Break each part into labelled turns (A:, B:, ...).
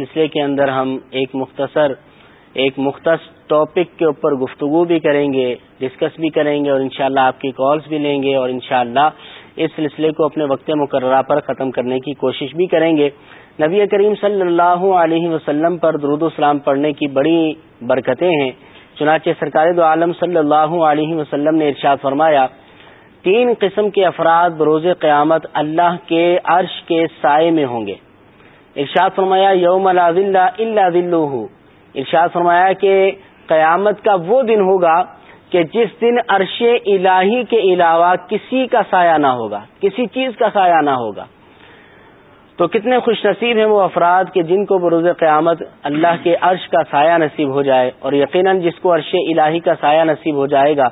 A: سلسلے کے اندر ہم ایک مختصر، ایک مختص ٹاپک کے اوپر گفتگو بھی کریں گے ڈسکس بھی کریں گے اور انشاءاللہ شاء آپ کی کالز بھی لیں گے اور انشاءاللہ اس سلسلے کو اپنے وقت مقررہ پر ختم کرنے کی کوشش بھی کریں گے۔ نبی کریم صلی اللہ علیہ وسلم پر درود السلام پڑھنے کی بڑی برکتیں ہیں۔ چنانچہ سرکار دو عالم صلی اللہ علیہ وسلم نے ارشاد فرمایا، تین قسم کے افراد بروز قیامت اللہ کے عرش کے سائے میں ہوں گے۔ ارشاد فرمایا، یوم اللہ ارشاد فرمایا کہ قیامت کا وہ دن ہوگا کہ جس دن عرش الہی کے علاوہ کسی کا سایہ نہ ہوگا، کسی چیز کا سایہ نہ ہوگا۔ تو کتنے خوش نصیب ہیں وہ افراد کہ جن کو بروز قیامت اللہ کے عرش کا سایہ نصیب ہو جائے اور یقیناً جس کو عرش الہی کا سایہ نصیب ہو جائے گا،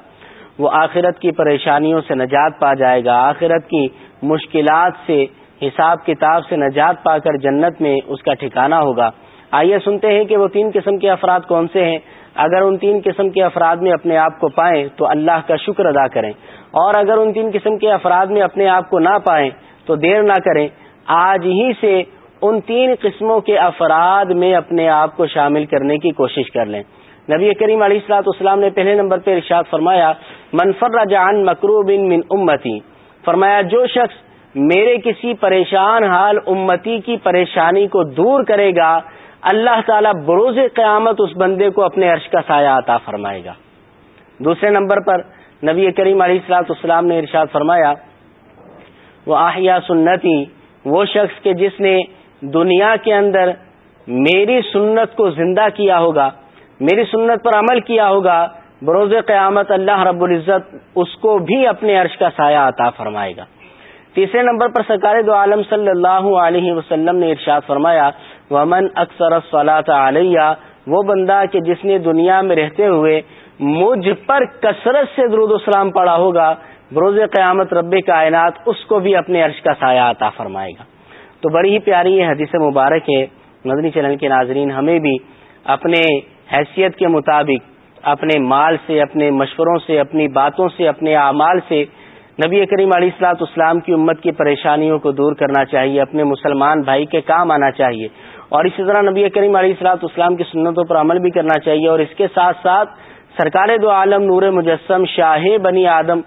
A: وہ آخرت کی پریشانیوں سے نجات پا جائے گا، آخرت کی مشکلات سے حساب کتاب سے نجات پا کر جنت میں اس کا ٹھکانہ ہوگا۔ آئیے سنتے ہیں کہ وہ تین قسم کے افراد کون سے ہیں۔ اگر ان تین قسم کے افراد میں اپنے آپ کو پائیں تو اللہ کا شکر ادا کریں۔ اور اگر ان تین قسم کے افراد میں اپنے آپ کو نہ پائیں تو دیر نہ کریں۔ آج ہی سے ان تین قسموں کے افراد میں اپنے آپ کو شامل کرنے کی کوشش کر لیں۔ نبی کریم علیہ السلاط اسلام نے پہلے نمبر پہ ارشاد فرمایا منفر رجان مکروب من امتی فرمایا، جو شخص میرے کسی پریشان حال امتی کی پریشانی کو دور کرے گا، اللہ تعالیٰ بروز قیامت اس بندے کو اپنے عرش کا سایہ عطا فرمائے گا۔ دوسرے نمبر پر نبی کریم علیہ السلاط اسلام نے ارشاد فرمایا، وہ آہیا سنتی، وہ شخص کے جس نے دنیا کے اندر میری سنت کو زندہ کیا ہوگا، میری سنت پر عمل کیا ہوگا، بروز قیامت اللہ رب العزت اس کو بھی اپنے عرش کا سایہ عطا فرمائے گا۔ تیسرے نمبر پر سرکار دو عالم صلی اللہ علیہ وسلم نے ارشاد فرمایا، ومن اکثر علیہ وہ بندہ کہ جس نے دنیا میں رہتے ہوئے مجھ پر کثرت سے درود السلام پڑا ہوگا بروز قیامت رب کائنات اس کو بھی اپنے عرش کا سایہ عطا فرمائے گا۔ تو بڑی ہی پیاری یہ حدیث مبارک ہے۔ مدنی چلن کے ناظرین، ہمیں بھی اپنے حیثیت کے مطابق، اپنے مال سے، اپنے مشوروں سے، اپنی باتوں سے، اپنے اعمال سے نبی کریم علیہ السلاط اسلام کی امت کی پریشانیوں کو دور کرنا چاہیے، اپنے مسلمان بھائی کے کام آنا چاہیے۔ اور اسی طرح نبی کریم علیہ السلاط اسلام کی سنتوں پر عمل بھی کرنا چاہیے۔ اور اس کے ساتھ ساتھ سرکار دو عالم نور مجسم شاہ بنی آدم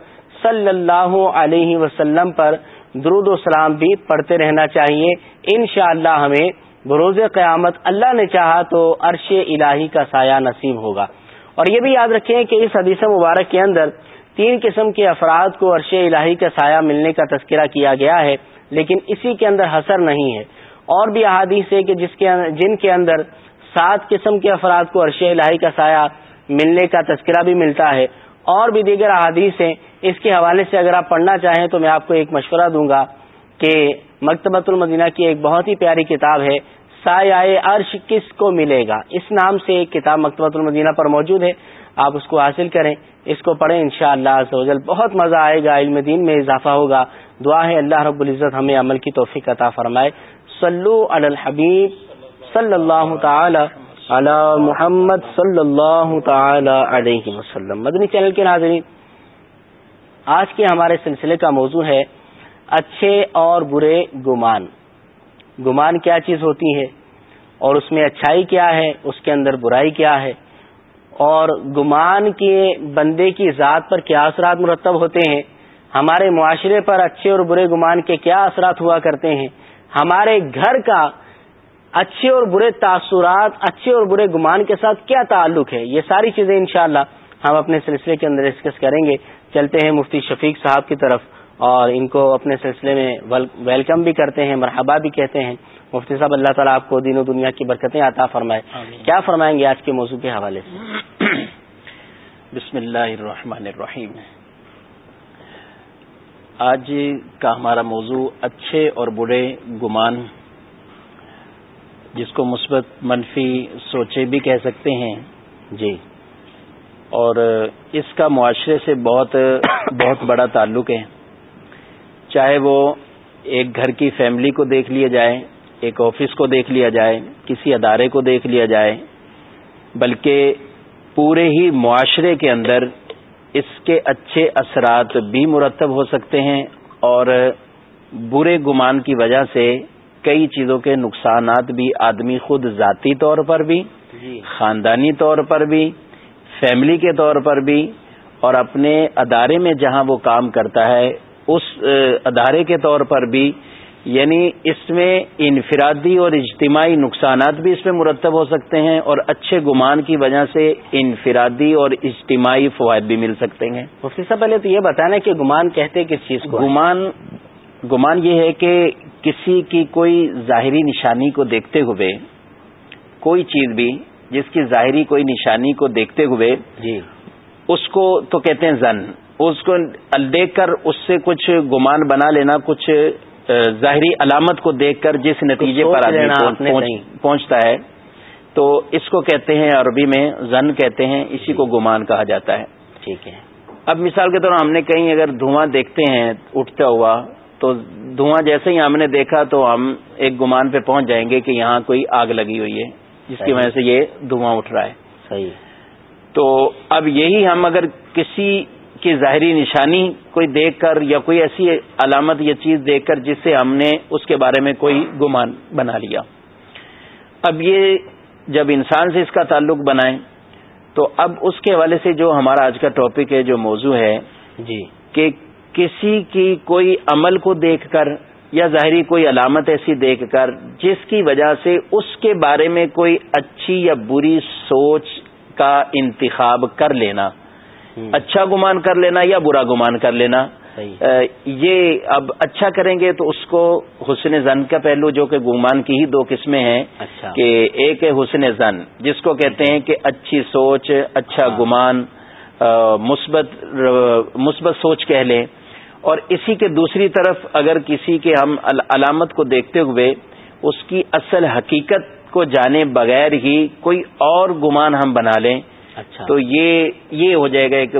A: صلی اللہ علیہ وسلم پر درود السلام بھی پڑھتے رہنا چاہیے۔ ان شاء اللہ ہمیں بروز قیامت اللہ نے چاہا تو عرش الہی کا سایہ نصیب ہوگا۔ اور یہ بھی یاد رکھیں کہ اس حدیث مبارک کے اندر تین قسم کے افراد کو عرش الہی کا سایہ ملنے کا تذکرہ کیا گیا ہے، لیکن اسی کے اندر حسر نہیں ہے۔ اور بھی احادیث ہے کہ جس کے جن کے اندر سات قسم کے افراد کو عرش الہی کا سایہ ملنے کا تذکرہ بھی ملتا ہے۔ اور بھی دیگر احادیث ہیں۔ اس کے حوالے سے اگر آپ پڑھنا چاہیں تو میں آپ کو ایک مشورہ دوں گا کہ مکتبۃ المدینہ کی ایک بہت ہی پیاری کتاب ہے۔ سایہ عرش کس کو ملے گا؟ اس نام سے ایک کتاب مکتبۃ المدینہ پر موجود ہے۔ آپ اس کو حاصل کریں۔ اس کو پڑھیں ان شاء اللہ بہت مزہ آئے گا۔ علم دین میں اضافہ ہوگا۔ دعا ہے، اللہ رب العزت ہمیں عمل کی توفیق عطا فرمائے۔ صلو علی الحبیب صلی اللہ تعالی علی محمد صلی اللہ تعالی علیہ وسلم۔ مدنی چینل کے ناظرین، آج کے ہمارے سلسلے کا موضوع ہے، اچھے اور برے گمان۔ گمان کیا چیز ہوتی ہے اور اس میں اچھائی کیا ہے، اس کے اندر برائی کیا ہے؟ اور گمان کے بندے کی ذات پر کیا اثرات مرتب ہوتے ہیں؟ ہمارے معاشرے پر اچھے اور برے گمان کے کیا اثرات ہوا کرتے ہیں؟ ہمارے گھر کا اچھے اور برے تاثرات، اچھے اور برے گمان کے ساتھ کیا تعلق ہے؟ یہ ساری چیزیں انشاءاللہ ہم اپنے سلسلے کے اندر ڈسکس کریں گے۔ چلتے ہیں مفتی شفیق صاحب کی طرف۔ اور ان کو اپنے سلسلے میں ویلکم بھی کرتے ہیں مرحبا بھی کہتے ہیں۔ مفتی صاحب اللہ تعالیٰ آپ کو دین و دنیا کی برکتیں عطا فرمائے۔ کیا فرمائیں گے آج کے موضوع کے حوالے سے؟
B: بسم اللہ الرحمن الرحیم۔ آج کا ہمارا موضوع اچھے اور برے گمان جس کو مثبت منفی سوچے بھی کہہ سکتے ہیں۔ جی۔ اور اس کا معاشرے سے بہت بہت بڑا تعلق ہے۔ چاہے وہ ایک گھر کی فیملی کو دیکھ لیا جائے ایک آفس کو دیکھ لیا جائے کسی ادارے کو دیکھ لیا جائے بلکہ پورے ہی معاشرے کے اندر اس کے اچھے اثرات بھی مرتب ہو سکتے ہیں اور برے گمان کی وجہ سے کئی چیزوں کے نقصانات بھی آدمی خود ذاتی طور پر بھی جی۔ خاندانی طور پر بھی فیملی کے طور پر بھی اور اپنے ادارے میں جہاں وہ کام کرتا ہے اس ادارے کے طور پر بھی یعنی اس میں انفرادی اور اجتماعی نقصانات بھی اس میں مرتب ہو سکتے ہیں اور اچھے گمان کی وجہ سے انفرادی اور اجتماعی فوائد بھی مل سکتے ہیں۔
A: مفتی صاحب پہلے تو یہ بتانا کہ گمان کہتے کس چیز کو؟
B: گمان گمان یہ ہے کہ کسی کی کوئی ظاہری نشانی کو دیکھتے ہوئے کوئی چیز بھی جس کی ظاہری کوئی نشانی کو دیکھتے ہوئے جی۔ اس کو تو کہتے ہیں زن۔ اس کو دیکھ کر اس سے کچھ گمان بنا لینا کچھ ظاہری علامت کو دیکھ کر جس نتیجے پر آدمی پہنچتا ہے۔ تو اس کو کہتے ہیں عربی میں زن کہتے ہیں اسی کو گمان کہا جاتا ہے۔
A: ٹھیک ہے۔
B: اب مثال کے طور ہم نے کہیں اگر دھواں دیکھتے ہیں اٹھتا ہوا تو دھواں جیسے ہی ہم نے دیکھا تو ہم ایک گمان پہ پہنچ جائیں گے کہ یہاں کوئی آگ لگی ہوئی ہے جس کی وجہ سے یہ دھواں اٹھ رہا ہے۔
A: صحیح۔
B: تو اب یہی ہم اگر کسی کی ظاہری نشانی کوئی دیکھ کر یا کوئی ایسی علامت یا چیز دیکھ کر جس سے ہم نے اس کے بارے میں کوئی گمان بنا لیا۔ اب یہ جب انسان سے اس کا تعلق بنائیں تو اب اس کے حوالے سے جو ہمارا آج کا ٹاپک ہے جو موضوع ہے
A: جی۔
B: کہ کسی کی کوئی عمل کو دیکھ کر یا ظاہری کوئی علامت ایسی دیکھ کر جس کی وجہ سے اس کے بارے میں کوئی اچھی یا بری سوچ کا انتخاب کر لینا۔ اچھا گمان کر لینا یا برا گمان کر لینا۔ یہ اب اچھا کریں گے تو اس کو حسن زن کا پہلو جو کہ گمان کی ہی دو قسمیں ہیں۔
A: اچھا۔
B: کہ ایک ہے حسن زن جس کو کہتے ہیں کہ اچھی سوچ اچھا ہاں۔ گمان مثبت مثبت سوچ کہہ لیں۔ اور اسی کے دوسری طرف اگر کسی کے ہم علامت کو دیکھتے ہوئے اس کی اصل حقیقت کو جانے بغیر ہی کوئی اور گمان ہم بنا لیں
A: اچھا۔
B: تو یہ یہ ہو جائے گا ایک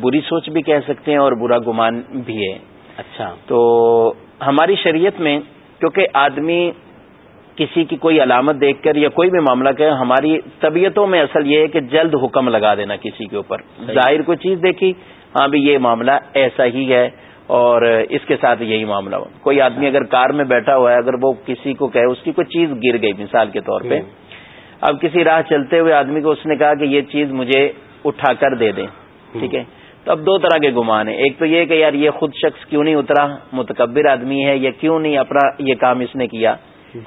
B: بری سوچ بھی کہہ سکتے ہیں اور برا گمان بھی ہے۔
A: اچھا۔
B: تو ہماری شریعت میں کیونکہ آدمی کسی کی کوئی علامت دیکھ کر یا کوئی بھی معاملہ کہ ہماری طبیعتوں میں اصل یہ ہے کہ جلد حکم لگا دینا کسی کے اوپر۔ ظاہر کوئی چیز دیکھی ہاں بھی یہ معاملہ ایسا ہی ہے اور اس کے ساتھ یہی معاملہ ہو۔ کوئی آدمی اگر کار میں بیٹھا ہوا ہے اگر وہ کسی کو کہے اس کی کوئی چیز گر گئی مثال کے طور پہ اب کسی راہ چلتے ہوئے آدمی کو اس نے کہا کہ یہ چیز مجھے اٹھا کر دے دیں ٹھیک ہے؟ تو اب دو طرح کے گمان ہیں۔ ایک تو یہ کہ یار یہ خود شخص کیوں نہیں اترا؟ متکبر آدمی ہے یا کیوں نہیں اپنا یہ کام اس نے کیا؟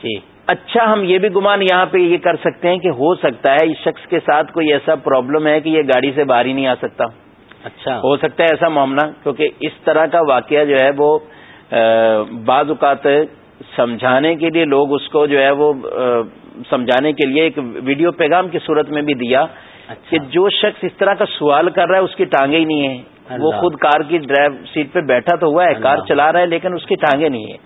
A: جی۔
B: اچھا ہم یہ بھی گمان یہاں پہ یہ کر سکتے ہیں کہ ہو سکتا ہے اس شخص کے ساتھ کوئی ایسا پرابلم ہے کہ یہ گاڑی سے باہر ہی نہیں آ سکتا۔
A: اچھا۔
B: ہو سکتا ہے ایسا معاملہ کیونکہ اس طرح کا واقعہ جو ہے وہ بعض اوقات سمجھانے کے لیے لوگ اس کو جو ہے وہ سمجھانے کے لیے ایک ویڈیو پیغام کی صورت میں بھی دیا اچھا۔ کہ جو شخص اس طرح کا سوال کر رہا ہے اس کی ٹانگیں ہی نہیں ہے وہ خود کار کی ڈرائیو سیٹ پہ بیٹھا تو ہوا ہے کار چلا رہا ہے لیکن اس کی ٹانگیں نہیں ہے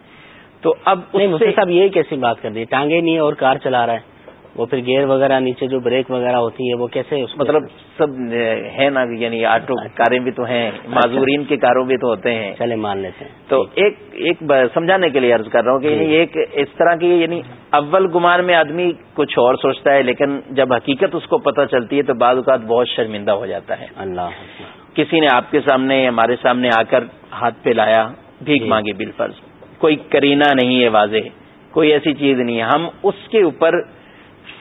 B: تو اب
A: صاحب یہی کیسی بات کر دی؟ ٹانگیں نہیں ہے اور کار چلا رہا ہے۔ وہ پھر گیئر وغیرہ نیچے جو بریک وغیرہ ہوتی ہے وہ کیسے
B: مطلب سب ہے نا یعنی آٹو اچھا۔ کاریں بھی تو ہیں اچھا۔ معذورین کے کاروں بھی تو ہوتے ہیں
A: چلے مان لیتے ہیں
B: تو ایک ایک سمجھانے کے لیے عرض کر رہا ہوں کہ یعنی جی۔ ایک اس طرح کی یعنی اول گمان میں آدمی کچھ اور سوچتا ہے لیکن جب حقیقت اس کو پتہ چلتی ہے تو بعض اوقات بہت شرمندہ ہو جاتا ہے
A: اللہ
B: کسی نے آپ کے سامنے ہمارے سامنے آ کر ہاتھ پہ لایا بھیک جی۔ مانگی بل فرض کوئی کرینہ نہیں ہے واضح کوئی ایسی چیز نہیں ہے ہم اس کے اوپر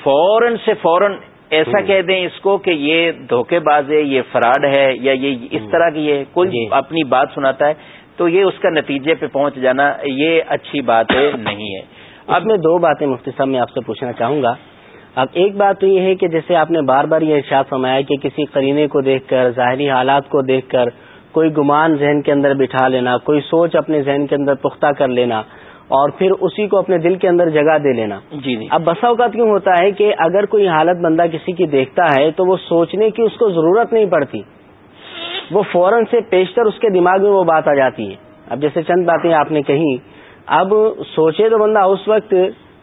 B: فوراً سے فوراً ایسا کہہ دیں اس کو کہ یہ دھوکے باز ہے یہ فراڈ ہے یا یہ اس طرح کی ہے کوئی جی۔ اپنی بات سناتا ہے تو یہ اس کا نتیجے پہ پہنچ جانا یہ اچھی بات نہیں ہے۔
A: اب میں دو باتیں مفتی صاحب میں آپ سے پوچھنا چاہوں گا۔ اب ایک بات تو یہ ہے کہ جیسے آپ نے بار بار یہ ارشاد فرمایا کہ کسی قرینے کو دیکھ کر ظاہری حالات کو دیکھ کر کوئی گمان ذہن کے اندر بٹھا لینا کوئی سوچ اپنے ذہن کے اندر پختہ کر لینا اور پھر اسی کو اپنے دل کے اندر جگہ دے لینا۔
B: جی جی۔
A: اب بسا اوقات کیوں ہوتا ہے کہ اگر کوئی حالت بندہ کسی کی دیکھتا ہے تو وہ سوچنے کی اس کو ضرورت نہیں پڑتی۔ وہ فوراً سے پیشتر اس کے دماغ میں وہ بات آ جاتی ہے۔ اب جیسے چند باتیں آپ نے کہی اب سوچے تو بندہ اس وقت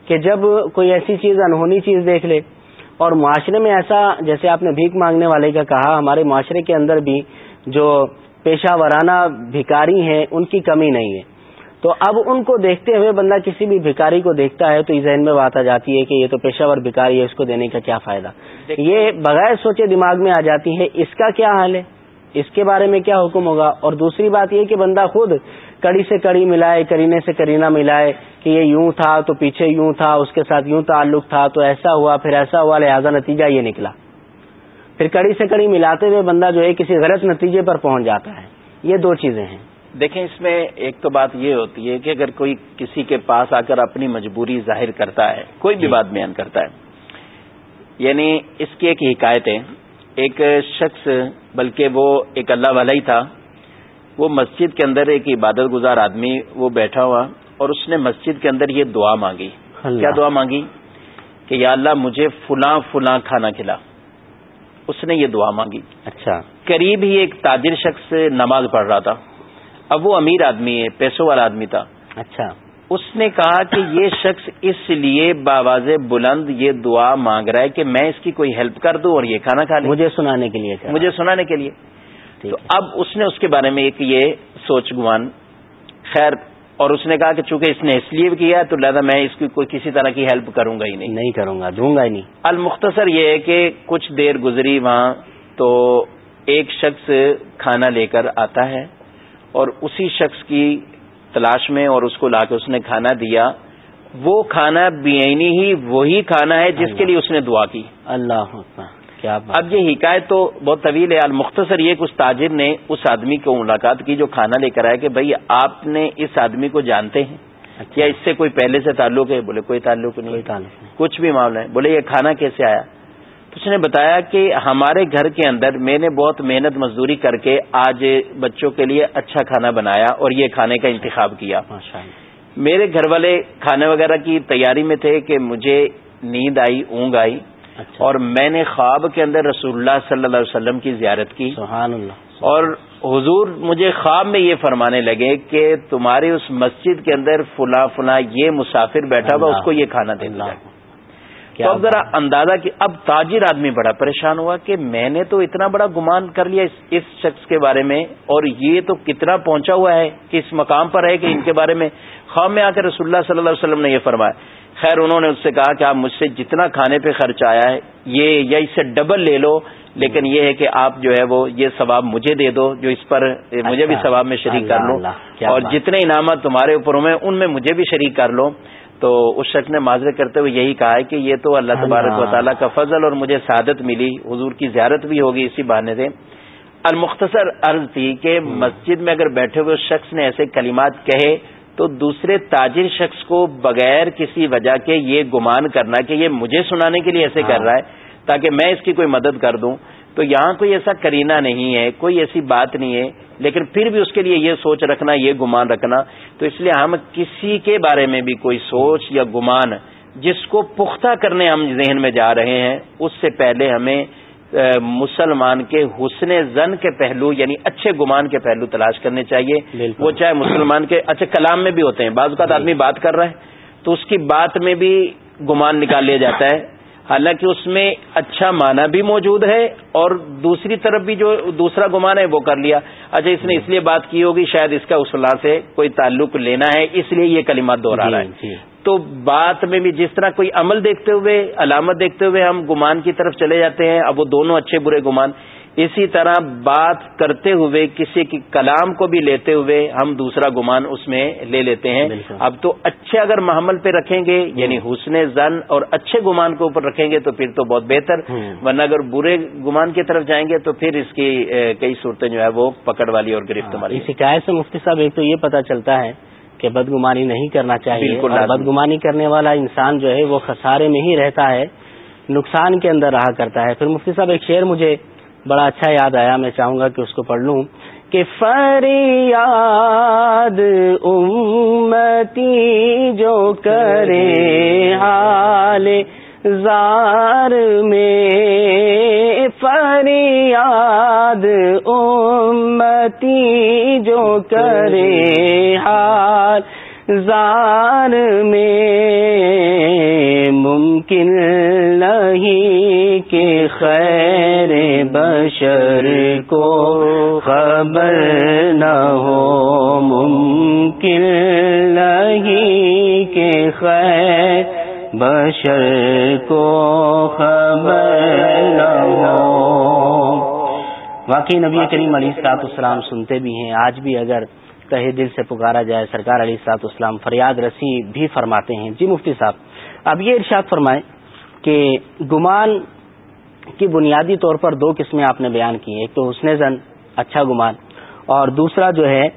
A: کہ جب کوئی ایسی چیز انہونی چیز دیکھ لے۔ اور معاشرے میں ایسا جیسے آپ نے بھیک مانگنے والے کا کہا ہمارے معاشرے کے اندر بھی جو پیشہ ورانہ بھکاری ہیں ان کی کمی نہیں ہے۔ تو اب ان کو دیکھتے ہوئے بندہ کسی بھی بھکاری کو دیکھتا ہے تو اس ذہن میں بات آ جاتی ہے کہ یہ تو پیشہ ور بھکاری ہے اس کو دینے کا کیا فائدہ؟ یہ بغیر سوچے دماغ میں آ جاتی ہے اس کا کیا حال ہے؟ اس کے بارے میں کیا حکم ہوگا؟ اور دوسری بات یہ کہ بندہ خود کڑی سے کڑی ملائے کرینے سے کرینا ملائے کہ یہ یوں تھا تو پیچھے یوں تھا اس کے ساتھ یوں تعلق تھا تو ایسا ہوا پھر ایسا ہوا لہذا نتیجہ یہ نکلا۔ پھر کڑی سے کڑی ملاتے ہوئے بندہ جو ہے کسی غلط نتیجے پر پہنچ جاتا ہے۔ یہ دو چیزیں ہیں۔
B: دیکھیں اس میں ایک تو بات یہ ہوتی ہے کہ اگر کوئی کسی کے پاس آ کر اپنی مجبوری ظاہر کرتا ہے کوئی بھی جی۔ بات بیان کرتا ہے۔ یعنی اس کی ایک حکایت ہے ایک شخص بلکہ وہ ایک اللہ والا ہی تھا وہ مسجد کے اندر ایک عبادت گزار آدمی وہ بیٹھا ہوا اور اس نے مسجد کے اندر یہ دعا مانگی۔ کیا دعا مانگی؟ کہ یا اللہ مجھے فلاں فلاں کھانا کھلا۔ اس نے یہ دعا مانگی۔
A: اچھا۔
B: قریب ہی ایک تاجر شخص نماز پڑھ رہا تھا۔ اب وہ امیر آدمی ہے پیسوں والا آدمی تھا۔
A: اچھا۔
B: اس نے کہا کہ یہ شخص اس لیے باواز بلند یہ دعا مانگ رہا ہے کہ میں اس کی کوئی ہیلپ کر دوں اور یہ کھانا کھا لوں
A: مجھے سنانے کے لیے
B: مجھے سنانے کے لیے۔ تو اب اس نے اس کے بارے میں ایک یہ سوچ گمان۔ خیر اور اس نے کہا کہ چونکہ اس نے اس لیے کیا تو لہٰذا میں اس کی کوئی کسی طرح کی ہیلپ کروں گا ہی نہیں۔
A: نہیں کروں گا دوں گا ہی نہیں۔
B: المختصر یہ ہے کہ کچھ دیر گزری وہاں تو ایک شخص کھانا لے کر آتا ہے۔ اور اسی شخص کی تلاش میں اور اس کو لا کے اس نے کھانا دیا۔ وہ کھانا بینی ہی وہی کھانا ہے جس کے لیے اس نے دعا کی۔
A: اللہ
B: کیا اب یہ حکایت تو بہت طویل ہے۔ المختصر یہ کہ اس تاجر نے اس آدمی کو ملاقات کی جو کھانا لے کر آیا کہ بھائی آپ نے اس آدمی کو جانتے ہیں اچھا۔ یا اس سے کوئی پہلے سے تعلق ہے؟ بولے کوئی تعلق نہیں۔ تعلق کچھ بھی معاملہ ہے۔ بولے یہ کھانا کیسے آیا؟ اس نے بتایا کہ ہمارے گھر کے اندر میں نے بہت محنت مزدوری کر کے آج بچوں کے لیے اچھا کھانا بنایا اور یہ کھانے کا انتخاب کیا۔ میرے گھر والے کھانے وغیرہ کی تیاری میں تھے کہ مجھے نیند آئی اونگ آئی اچھا۔ اور میں نے خواب کے اندر رسول اللہ صلی اللہ علیہ وسلم کی زیارت کی۔
A: سبحان اللہ۔
B: اور حضور مجھے خواب میں یہ فرمانے لگے کہ تمہاری اس مسجد کے اندر فلاں فلاں یہ مسافر بیٹھا ہوا اس کو یہ کھانا دینا تو اب ذرا اندازہ کہ اب تاجر آدمی بڑا پریشان ہوا کہ میں نے تو اتنا بڑا گمان کر لیا اس شخص کے بارے میں اور یہ تو کتنا پہنچا ہوا ہے کہ اس مقام پر ہے کہ ان کے بارے میں خواب میں آ کے رسول اللہ صلی اللہ علیہ وسلم نے یہ فرمایا۔ خیر انہوں نے اس سے کہا کہ آپ مجھ سے جتنا کھانے پہ خرچ آیا ہے یہ یا اس سے ڈبل لے لو لیکن یہ ہے کہ آپ جو ہے وہ یہ ثواب مجھے دے دو جو اس پر مجھے بھی۔ ثواب میں شریک کر لو۔ اور جتنے انعامات تمہارے اوپر ہوئے ان میں مجھے بھی شریک کر لو۔ تو اس شخص نے معذرت کرتے ہوئے یہی کہا ہے کہ یہ تو اللہ تبارک و تعالیٰ کا فضل اور مجھے سعادت ملی حضور کی زیارت بھی ہوگی اسی بہانے سے۔ المختصر عرض تھی کہ مسجد میں اگر بیٹھے ہوئے اس شخص نے ایسے کلمات کہے تو دوسرے تاجر شخص کو بغیر کسی وجہ کے یہ گمان کرنا کہ یہ مجھے سنانے کے لیے ایسے کر رہا ہے تاکہ میں اس کی کوئی مدد کر دوں۔ تو یہاں کوئی ایسا کرینا نہیں ہے کوئی ایسی بات نہیں ہے لیکن پھر بھی اس کے لیے یہ سوچ رکھنا یہ گمان رکھنا۔ تو اس لیے ہم کسی کے بارے میں بھی کوئی سوچ یا گمان جس کو پختہ کرنے ہم ذہن میں جا رہے ہیں اس سے پہلے ہمیں مسلمان کے حسن زن کے پہلو یعنی اچھے گمان کے پہلو تلاش کرنے چاہیے۔ وہ چاہے مسلمان کے اچھے کلام میں بھی ہوتے ہیں۔ بعض اوقات آدمی بات کر رہا ہے تو اس کی بات میں بھی گمان نکال لیا جاتا ہے۔ حالانکہ اس میں اچھا معنی بھی موجود ہے اور دوسری طرف بھی جو دوسرا گمان ہے وہ کر لیا۔ اچھا اس نے اس لیے بات کی ہوگی شاید اس کا اسلح سے کوئی تعلق لینا ہے اس لیے یہ کلمات دوہرا رہا ہے۔ جی، جی۔ تو بات میں بھی جس طرح کوئی عمل دیکھتے ہوئے علامت دیکھتے ہوئے ہم گمان کی طرف چلے جاتے ہیں اب وہ دونوں اچھے برے گمان۔ اسی طرح بات کرتے ہوئے کسی کی کلام کو بھی لیتے ہوئے ہم دوسرا گمان اس میں لے لیتے ہیں۔ اب تو اچھے اگر محمل پہ رکھیں گے یعنی حسن زن اور اچھے گمان کے اوپر رکھیں گے تو پھر تو بہت بہتر۔ ورنہ اگر برے گمان کی طرف جائیں گے تو پھر اس کی کئی صورتیں جو ہے وہ پکڑ والی اور گرفت والی
A: شکایت سے مفتی صاحب ایک تو یہ پتا چلتا ہے کہ بدگمانی نہیں کرنا چاہیے۔ بدگمانی کرنے والا انسان جو ہے وہ خسارے میں ہی رہتا ہے نقصان کے اندر رہا کرتا ہے۔ پھر مفتی صاحب ایک شعر مجھے بڑا اچھا یاد آیا، میں چاہوں گا کہ اس کو پڑھ لوں۔ کہ فریاد امتی جو کرے حال زار میں، فریاد امتی جو کرے حال زار میں ممکن نہیں کہ خیر بشر کو خبر نہ ہو، ممکن نہیں کہ خیر بشر کو خبر نہ ہو۔ واقعی نبی کریم علی سات السلام سنتے بھی ہیں، آج بھی اگر تہ دل سے پکارا جائے، سرکار علی سات اسلام فریاد رسی بھی فرماتے ہیں۔ جی مفتی صاحب، اب یہ ارشاد فرمائیں کہ گمان کی بنیادی طور پر دو قسمیں آپ نے بیان کی، ایک تو حسن زن اچھا گمان، اور دوسرا جو ہے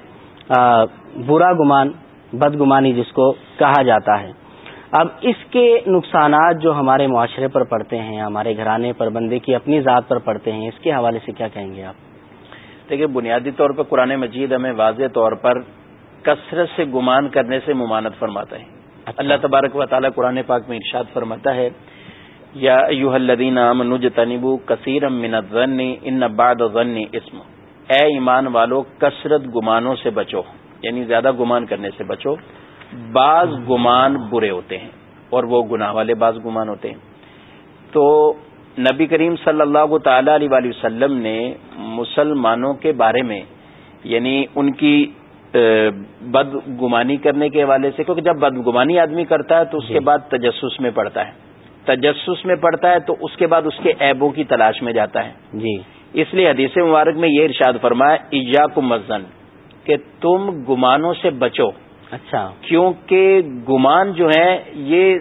A: برا گمان بد گمانی جس کو کہا جاتا ہے۔ اب اس کے نقصانات جو ہمارے معاشرے پر پڑتے ہیں، ہمارے گھرانے پر، بندے کی اپنی ذات پر پڑتے ہیں، اس کے حوالے سے کیا کہیں گے آپ؟
B: دیکھیے بنیادی طور پر قرآن مجید ہمیں واضح طور پر کثرت سے گمان کرنے سے ممانت فرماتا ہے۔ اچھا۔ اللہ تبارک و تعالیٰ قرآن پاک میں ارشاد فرماتا ہے یا ایوہ الذین آمنوا جتنبوا کثیرا من الظن ان بعد الظن اسم۔ اے ایمان والو کثرت گمانوں سے بچو یعنی زیادہ گمان کرنے سے بچو۔ بعض گمان برے ہوتے ہیں اور وہ گناہ والے بعض گمان ہوتے ہیں۔ تو نبی کریم صلی اللہ تعالی علیہ وسلم نے مسلمانوں کے بارے میں یعنی ان کی بد گمانی کرنے کے حوالے سے کیونکہ جب بد گمانی آدمی کرتا ہے تو اس کے جی۔ بعد تجسس میں پڑتا ہے۔ تجسس میں پڑتا ہے تو اس کے بعد اس کے ایبوں کی تلاش میں جاتا ہے۔ جی۔ اس لیے حدیث مبارک میں یہ ارشاد فرمایا ایجا کو مزن کہ تم گمانوں سے بچو۔ اچھا۔ کیونکہ گمان جو ہے یہ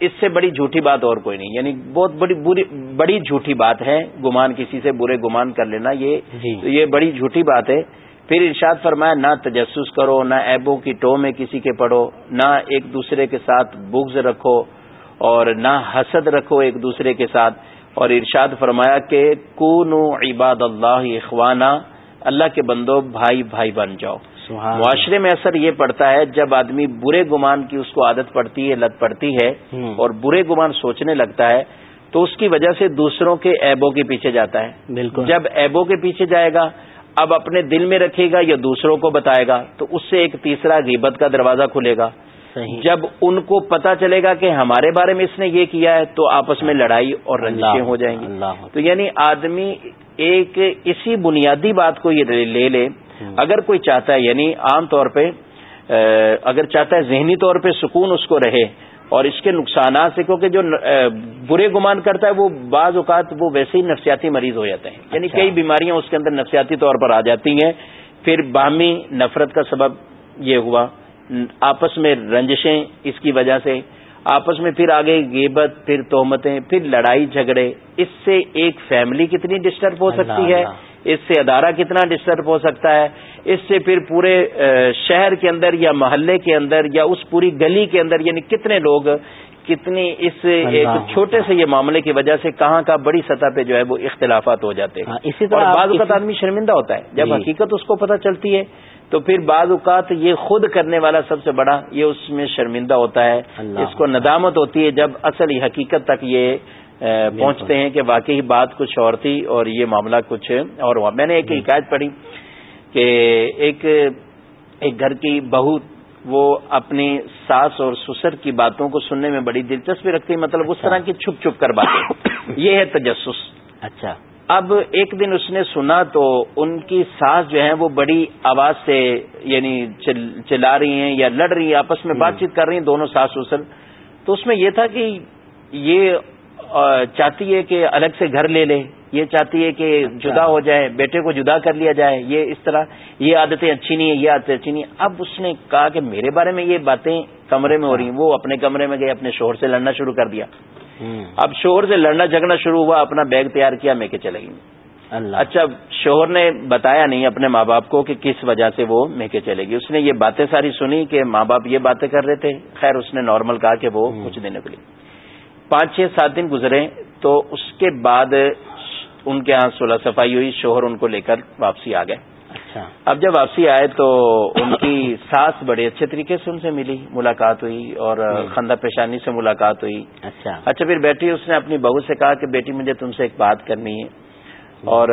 B: اس سے بڑی جھوٹی بات اور کوئی نہیں۔ یعنی بہت بڑی بری بڑی جھوٹی بات ہے گمان کسی سے برے گمان کر لینا یہ جی۔ یہ بڑی جھوٹی بات ہے۔ پھر ارشاد فرمایا نہ تجسس کرو نہ ایبوں کی ٹو میں کسی کے پڑھو نہ ایک دوسرے کے ساتھ بغض رکھو اور نہ حسد رکھو ایک دوسرے کے ساتھ۔ اور ارشاد فرمایا کہ کون عباد اللہ اخوانہ اللہ کے بندو بھائی بھائی بن جاؤ۔ معاشرے میں اثر یہ پڑتا ہے جب آدمی برے گمان کی اس کو عادت پڑتی ہے لت پڑتی ہے اور برے گمان سوچنے لگتا ہے تو اس کی وجہ سے دوسروں کے ایبوں کے پیچھے جاتا ہے۔ بالکل۔ جب ایبوں کے پیچھے جائے گا اب اپنے دل میں رکھے گا یا دوسروں کو بتائے گا تو اس سے ایک تیسرا غیبت کا دروازہ کھلے گا۔ جب ان کو پتا چلے گا کہ ہمارے بارے میں اس نے یہ کیا ہے تو آپس میں لڑائی اور رنجشیں ہو جائیں گی۔ تو یعنی آدمی ایک اسی بنیادی بات کو یہ لے لے اگر کوئی چاہتا ہے یعنی عام طور پہ اگر چاہتا ہے ذہنی طور پہ سکون اس کو رہے اور اس کے نقصانات سے کیونکہ جو برے گمان کرتا ہے وہ بعض اوقات وہ ویسے ہی نفسیاتی مریض ہو جاتے ہیں۔ یعنی اچھا۔ کئی بیماریاں اس کے اندر نفسیاتی طور پر آ جاتی ہیں۔ پھر باہمی نفرت کا سبب یہ ہوا۔ آپس میں رنجشیں اس کی وجہ سے۔ آپس میں پھر آگے گیبت پھر تہمتیں پھر لڑائی جھگڑے۔ اس سے ایک فیملی کتنی ڈسٹرب ہو سکتی ہے؟ اس سے ادارہ کتنا ڈسٹرب ہو سکتا ہے؟ اس سے پھر پورے شہر کے اندر یا محلے کے اندر یا اس پوری گلی کے اندر یعنی کتنے لوگ کتنی اس ایک چھوٹے سے یہ معاملے کی وجہ سے کہاں کا بڑی سطح پہ جو ہے وہ اختلافات ہو جاتے ہیں. ہاں، اسی طرح بعض اوقات آدمی شرمندہ ہوتا ہے. جب جی۔ حقیقت اس کو پتہ چلتی ہے تو پھر بعض اوقات یہ خود کرنے والا سب سے بڑا یہ اس میں شرمندہ ہوتا ہے. اس کو ندامت ہوتی ہے جب اصل حقیقت تک یہ پہنچتے ہیں کہ واقعی بات کچھ اور تھی اور یہ معاملہ کچھ اور ہوا۔ میں نے ایک جی۔ حکایت پڑھی کہ ایک ایک گھر کی بہو وہ اپنی ساس اور سسر کی باتوں کو سننے میں بڑی دلچسپی رکھتی مطلب اس طرح کی چھپ چھپ کر باتیں۔ یہ ہے تجسس۔ اچھا۔ اب ایک دن اس نے سنا تو ان کی ساس جو ہے وہ بڑی آواز سے یعنی چلا رہی ہیں یا لڑ رہی ہیں آپس میں بات چیت کر رہی ہیں دونوں ساس سسر۔ تو اس میں یہ تھا کہ یہ چاہتی ہے کہ الگ سے گھر لے لے یہ چاہتی ہے کہ اچھا۔ جدا ہو جائے بیٹے کو جدا کر لیا جائے یہ اس طرح یہ عادتیں اچھی نہیں ہیں یہ عادتیں اچھی نہیں اب اس نے کہا کہ میرے بارے میں یہ باتیں کمرے میں ہو رہی ہیں وہ اپنے کمرے میں گئے اپنے شوہر سے لڑنا شروع کر دیا۔ اب شوہر سے لڑنا جھگڑنا شروع ہوا اپنا بیگ تیار کیا میں کہ چلے گی اچھا شوہر نے بتایا نہیں اپنے ماں باپ کو کہ کس وجہ سے وہ میکے چلے گی اس نے یہ باتیں ساری سنی کہ ماں باپ یہ باتیں کر رہے تھے خیر اس نے نارمل کہا کہ وہ کچھ دن نکلی پانچ چھ سات دن گزرے تو اس کے بعد ان کے ہاں سولہ صفائی ہوئی شوہر ان کو لے کر واپسی آ گئے۔ اچھا۔ اب جب واپسی آئے تو ان کی ساس بڑے اچھے طریقے سے ان سے ملی ملاقات ہوئی اور خندہ پیشانی سے ملاقات ہوئی۔ اچھا۔ اچھا پھر بیٹی اس نے اپنی بہو سے کہا کہ بیٹی مجھے تم سے ایک بات کرنی ہے۔ اور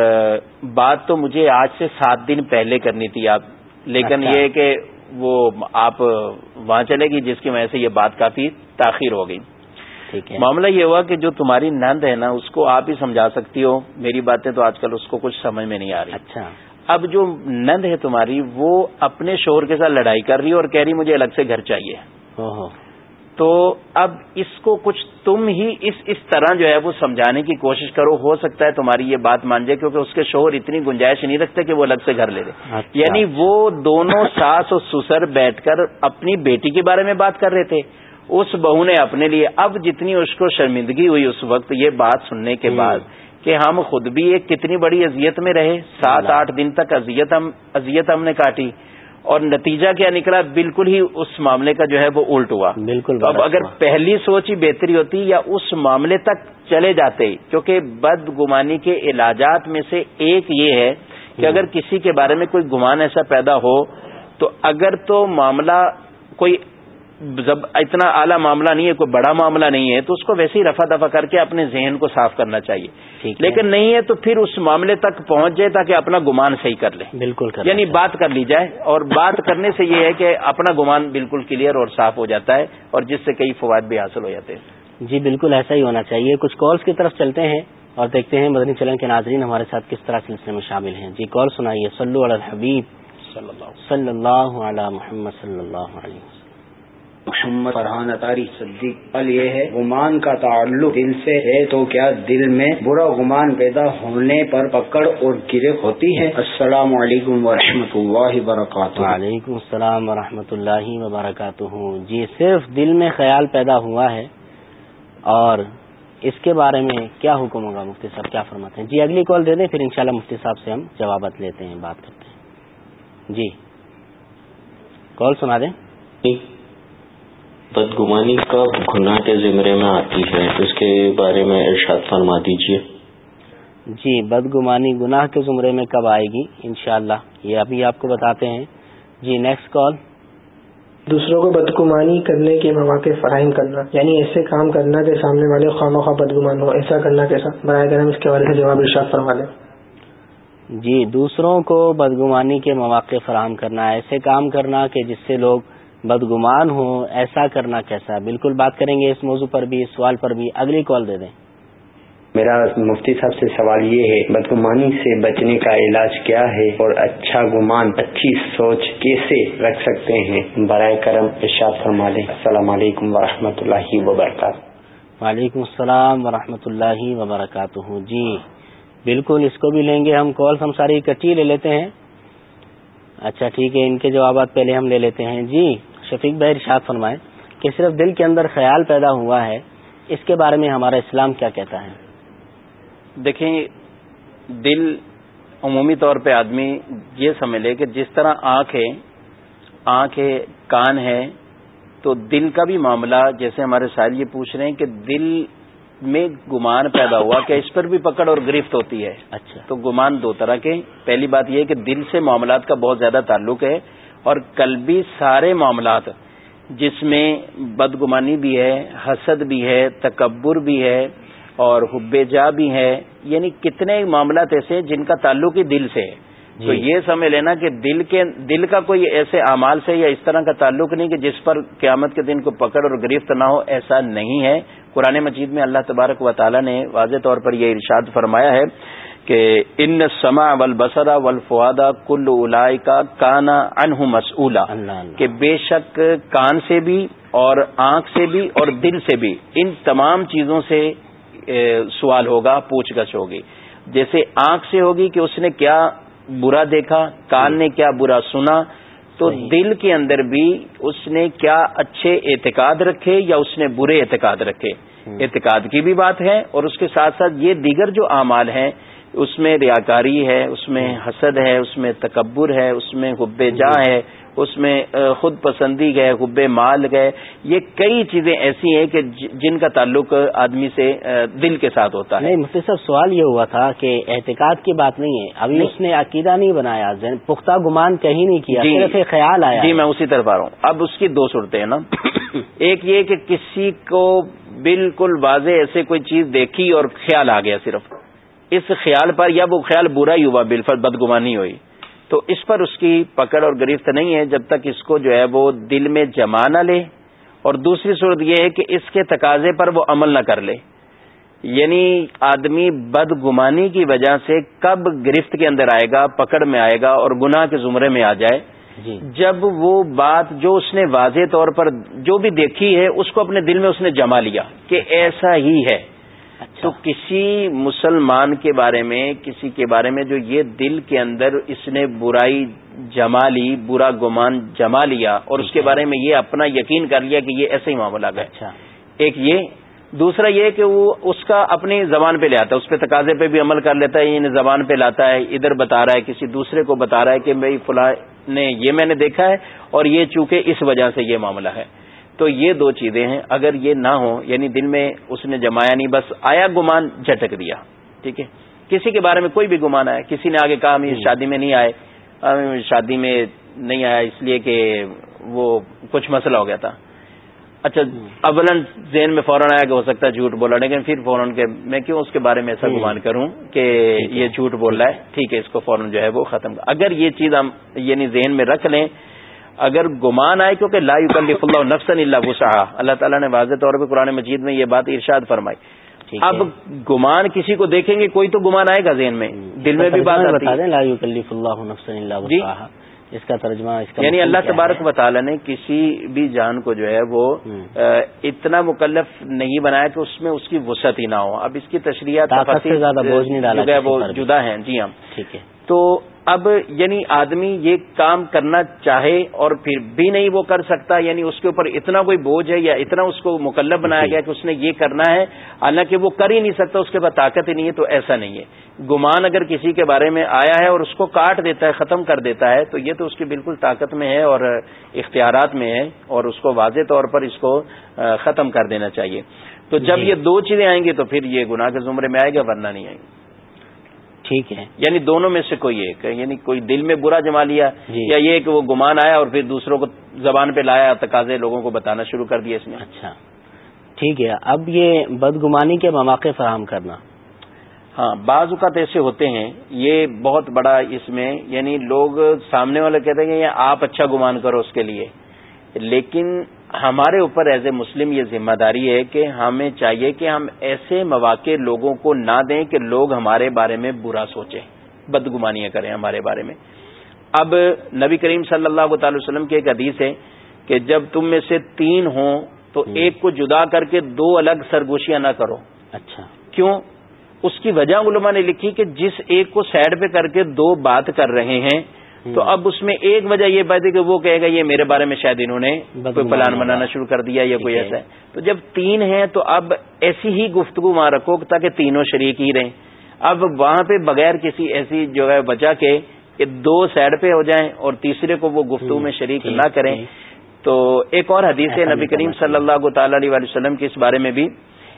B: بات تو مجھے آج سے سات دن پہلے کرنی تھی آپ۔ لیکن اچھا۔ یہ کہ وہ آپ وہاں چلے گی جس کی وجہ سے یہ بات کافی تاخیر ہو گئی۔ معاملہ یہ ہوا کہ جو تمہاری نند ہے نا اس کو آپ ہی سمجھا سکتی ہو۔ میری باتیں تو آج کل اس کو کچھ سمجھ میں نہیں آ رہی۔ اچھا۔ اب جو نند ہے تمہاری وہ اپنے شوہر کے ساتھ لڑائی کر رہی ہے اور کہہ رہی مجھے الگ سے گھر چاہیے۔ تو اب اس کو کچھ تم ہی اس اس طرح جو ہے وہ سمجھانے کی کوشش کرو۔ ہو سکتا ہے تمہاری یہ بات مان جائے کیونکہ اس کے شوہر اتنی گنجائش نہیں رکھتے کہ وہ الگ سے گھر لے لے۔ اچھا۔ یعنی وہ دونوں ساس اور سسر بیٹھ کر اپنی بیٹی کے بارے میں بات کر رہے تھے۔ اس بہو نے اپنے لیے اب جتنی اس کو شرمندگی ہوئی اس وقت یہ بات سننے کے بعد کہ ہم خود بھی ایک کتنی بڑی اذیت میں رہے۔ سات آٹھ دن تک اذیت ہم نے کاٹی۔ اور نتیجہ کیا نکلا؟ بالکل ہی اس معاملے کا جو ہے وہ الٹ ہوا۔
A: بالکل
B: اب اگر پہلی سوچ ہی بہتری ہوتی یا اس معاملے تک چلے جاتے کیونکہ بد گمانی کے علاجات میں سے ایک یہ ہے کہ اگر کسی کے بارے میں کوئی گمان ایسا پیدا ہو تو اگر تو معاملہ کوئی اتنا اعلیٰ معاملہ نہیں ہے کوئی بڑا معاملہ نہیں ہے تو اس کو ویسے ہی رفا دفع کر کے اپنے ذہن کو صاف کرنا چاہیے۔ لیکن نہیں ہے تو پھر اس معاملے تک پہنچ جائے تاکہ اپنا گمان صحیح کر لیں
A: بالکل
B: یعنی بات کر لی جائے۔ اور بات کرنے سے یہ ہے کہ اپنا گمان بالکل کلیئر اور صاف ہو جاتا ہے اور جس سے کئی فوائد بھی حاصل ہو جاتے ہیں۔
A: جی بالکل ایسا ہی ہونا چاہیے۔ کچھ کالس کی طرف چلتے ہیں اور دیکھتے ہیں مدنی چلن کے ناظرین ہمارے ساتھ کس طرح سلسلے میں شامل ہیں۔ جی کال سنائیے۔ صلی الحبیب۔ صلی اللہ علیہ محمد صلی اللہ علیہ وسلم۔
C: محمد فرحان اطاری صدیق ال یہ ہے گمان کا تعلق دل سے ہے تو کیا دل میں برا گمان پیدا ہونے پر پکڑ اور گرے ہوتی ہے؟ السلام علیکم و اللہ وبرکاتہ۔
A: وعلیکم السلام و اللہ وبرکاتہ۔ جی صرف دل میں خیال پیدا ہوا ہے اور اس کے بارے میں کیا حکم ہوگا؟ مفتی صاحب کیا فرماتے ہیں؟ جی اگلی کال دے دیں پھر انشاءاللہ مفتی صاحب سے ہم جوابات لیتے ہیں بات کرتے ہیں۔ جی۔ کال سنا دیں۔
D: بدگمانی کب گناہ کے زمرے میں آتی ہے۔ اس کے بارے میں ارشاد فرما دیجیے
A: جی بدگمانی گناہ کے زمرے میں کب آئے گی؟ انشاءاللہ یہ ابھی آپ کو بتاتے ہیں۔ جی نیکسٹ کال
E: دوسروں کو بدگمانی کرنے کے مواقع فراہم کرنا یعنی ایسے کام کرنا کہ سامنے والے خواہ خواہ بدگمان ہو ایسا کرنا کیسا برائے کرم اس کے بارے سے جواب ارشاد فرما دیں
A: جی دوسروں کو بدگمانی کے مواقع فراہم کرنا ایسے کام کرنا کہ جس سے لوگ بدگمان ہو ایسا کرنا کیسا؟ بالکل بات کریں گے اس موضوع پر بھی اس سوال پر بھی اگلی کال دے دیں۔
C: میرا مفتی صاحب سے سوال یہ ہے بدگمانی سے بچنے کا علاج کیا ہے اور اچھا گمان اچھی سوچ کیسے رکھ سکتے ہیں؟ برائے کرم ارشاد فرما لیں۔ السلام علیکم ورحمۃ اللہ وبرکاتہ۔
A: وعلیکم السلام ورحمۃ اللہ وبرکاتہ۔ جی بالکل اس کو بھی لیں گے ہم کال ہم ساری اکٹھی لے لیتے ہیں۔ اچھا ٹھیک ہے ان کے جوابات پہلے ہم لے لیتے ہیں۔ جی شفیق بھائی ارشاد فرمائے کہ صرف دل کے اندر خیال پیدا ہوا ہے اس کے بارے میں ہمارا اسلام کیا کہتا ہے؟
B: دیکھیں دل عمومی طور پہ آدمی یہ سمجھ لے کہ جس طرح آنکھ ہے آنکھ ہے کان ہے تو دل کا بھی معاملہ جیسے ہمارے سائل یہ پوچھ رہے ہیں کہ دل میں گمان پیدا ہوا کہ اس پر بھی پکڑ اور گرفت ہوتی ہے۔
A: اچھا۔
B: تو گمان دو طرح کے۔ پہلی بات یہ کہ دل سے معاملات کا بہت زیادہ تعلق ہے۔ اور کل بھی سارے معاملات جس میں بدگمانی بھی ہے حسد بھی ہے تکبر بھی ہے اور حب جا بھی ہے یعنی کتنے معاملات ایسے ہیں جن کا تعلق ہی دل سے ہے تو جی۔ یہ سمجھ لینا کہ دل کے دل کا کوئی ایسے اعمال سے یا اس طرح کا تعلق نہیں کہ جس پر قیامت کے دن کو پکڑ اور گرفت نہ ہو ایسا نہیں ہے قرآن مجید میں اللہ تبارک و تعالیٰ نے واضح طور پر یہ ارشاد فرمایا ہے کہ ان سما ول فوادہ کل الائی کا کانا انہ مسولہ کہ بے شک کان سے بھی اور آنکھ سے بھی اور دل سے بھی ان تمام چیزوں سے سوال ہوگا پوچھ گچھ ہوگی۔ جیسے آنکھ سے ہوگی کہ اس نے کیا برا دیکھا کان نے کیا برا سنا تو دل کے اندر بھی اس نے کیا اچھے اعتقاد رکھے یا اس نے برے اعتقاد رکھے۔ اعتقاد کی بھی بات ہے اور اس کے ساتھ ساتھ یہ دیگر جو اعمال ہیں اس میں ریاکاری ہے اس میں حسد ہے اس میں تکبر ہے اس میں حب جا ہے اس میں خود پسندی گئے حب مال گئے یہ کئی چیزیں ایسی ہیں کہ جن کا تعلق آدمی سے دل کے ساتھ ہوتا ہے۔
A: نہیں مفتی صاحب سوال یہ ہوا تھا کہ احتکاب کی بات نہیں ہے۔ ابھی اس نے عقیدہ نہیں بنایا پختہ گمان کہیں نہیں کیا جی۔ صرف خیال آیا
B: جی میں اسی طرف آ رہا ہوں۔ اب اس کی دو صورتیں ہیں نا۔ ایک یہ کہ کسی کو بالکل واضح ایسے کوئی چیز دیکھی اور خیال آ گیا صرف۔ اس خیال پر یا وہ خیال برا ہی ہوا بالفل بدگمانی ہوئی۔ تو اس پر اس کی پکڑ اور گرفت نہیں ہے جب تک اس کو جو ہے وہ دل میں جما نہ لے۔ اور دوسری صورت یہ ہے کہ اس کے تقاضے پر وہ عمل نہ کر لے۔ یعنی آدمی بد گمانی کی وجہ سے کب گرفت کے اندر آئے گا پکڑ میں آئے گا اور گناہ کے زمرے میں آ جائے۔ جی۔ جب وہ بات جو اس نے واضح طور پر جو بھی دیکھی ہے اس کو اپنے دل میں اس نے جما لیا کہ ایسا ہی ہے۔ تو کسی مسلمان کے بارے میں کسی کے بارے میں جو یہ دل کے اندر اس نے برائی جما لی برا گمان جما لیا اور اس کے بارے میں یہ اپنا یقین کر لیا کہ یہ ایسا ہی معاملہ ہے اچھا۔ ایک یہ دوسرا یہ کہ وہ اس کا اپنی زبان پہ لے آتا ہے اس پہ تقاضے پہ بھی عمل کر لیتا ہے یعنی زبان پہ لاتا ہے ادھر بتا رہا ہے کسی دوسرے کو بتا رہا ہے کہ بھائی فلاں نے یہ میں نے دیکھا ہے اور یہ چونکہ اس وجہ سے یہ معاملہ ہے۔ تو یہ دو چیزیں ہیں اگر یہ نہ ہو یعنی دل میں اس نے جمایا نہیں بس آیا گمان جھٹک دیا ٹھیک ہے؟ کسی کے بارے میں کوئی بھی گمان آیا کسی نے آگے کہا ہم اس شادی میں نہیں آئے شادی میں نہیں آیا اس لیے کہ وہ کچھ مسئلہ ہو گیا تھا۔ اچھا اولن ذہن میں فوراً آیا کہ ہو سکتا ہے جھوٹ بولا لیکن پھر فوراً کہ میں کیوں اس کے بارے میں ایسا گمان کروں کہ یہ جھوٹ بول رہا ہے؟ ٹھیک ہے اس کو فوراً جو ہے وہ ختم۔ اگر یہ چیز ہم یعنی ذہن میں رکھ لیں اگر گمان آئے کیونکہ لا یکلف اللہ نفسن اللہ وسعہ اللہ تعالیٰ نے واضح طور پہ قرآن مجید میں یہ بات ارشاد فرمائی۔ اب گمان کسی کو دیکھیں گے کوئی تو گمان آئے گا ذہن میں دل میں بھی بات بتا دیں لا یکلف اللہ نفسن اللہ جی۔ اس کا ترجمہ اس کا یعنی اللہ تبارک و تعالیٰ نے کسی بھی جان کو جو ہے وہ اتنا مکلف نہیں بنایا کہ اس میں اس کی وسعت ہی نہ ہو۔ اب اس کی تشریحات زیادہ بوجھ نہیں ڈالا وہ جدا ہیں۔ جی ہم ٹھیک ہے۔ تو اب یعنی آدمی یہ کام کرنا چاہے اور پھر بھی نہیں وہ کر سکتا یعنی اس کے اوپر اتنا کوئی بوجھ ہے یا اتنا اس کو مکلب بنایا گیا کہ اس نے یہ کرنا ہے حالانکہ وہ کر ہی نہیں سکتا اس کے بعد طاقت ہی نہیں ہے تو ایسا نہیں ہے۔ گمان اگر کسی کے بارے میں آیا ہے اور اس کو کاٹ دیتا ہے ختم کر دیتا ہے تو یہ تو اس کی بالکل طاقت میں ہے اور اختیارات میں ہے اور اس کو واضح طور پر اس کو ختم کر دینا چاہیے۔ تو جب جی۔ یہ دو چیزیں آئیں گی تو پھر یہ گناہ کے زمرے میں آئے گا ورنہ نہیں آئیں گے ٹھیک ہے۔ یعنی دونوں میں سے کوئی ایک یعنی کوئی دل میں برا جما لیا جی۔ یا یہ کہ وہ گمان آیا اور پھر دوسروں کو زبان پہ لایا تقاضے لوگوں کو بتانا شروع کر دیا اس میں۔ اچھا۔ ٹھیک ہے۔ اب یہ بدگمانی کے مواقع فراہم کرنا۔ ہاں بعض اوقات ایسے ہوتے ہیں یہ بہت بڑا اس میں یعنی لوگ سامنے والے کہتے ہیں کہ آپ اچھا گمان کرو اس کے لیے۔ لیکن ہمارے اوپر ایز اے مسلم یہ ذمہ داری ہے کہ ہمیں چاہیے کہ ہم ایسے مواقع لوگوں کو نہ دیں کہ لوگ ہمارے بارے میں برا سوچیں بدگمانیاں کریں ہمارے بارے میں۔ اب نبی کریم صلی اللہ تعالی وسلم کی ایک حدیث ہے کہ جب تم میں سے تین ہوں تو ایک کو جدا کر کے دو الگ سرگوشیاں نہ کرو۔ اچھا۔ کیوں؟ اس کی وجہ علماء نے لکھی کہ جس ایک کو سائڈ پہ کر کے دو بات کر رہے ہیں تو اب اس میں ایک وجہ یہ بات ہے کہ وہ کہے گا یہ میرے بارے میں شاید انہوں نے کوئی پلان بنانا شروع کر دیا یا کوئی ایسا ہے۔ تو جب تین ہیں تو اب ایسی ہی گفتگو وہاں رکھو تاکہ تینوں شریک ہی رہیں۔ اب وہاں پہ بغیر کسی ایسی جو ہے بچا کے دو سائڈ پہ ہو جائیں اور تیسرے کو وہ گفتگو میں شریک نہ کریں۔ تو ایک اور حدیث ہے نبی کریم صلی اللہ تعالی علیہ وسلم کے اس بارے میں بھی۔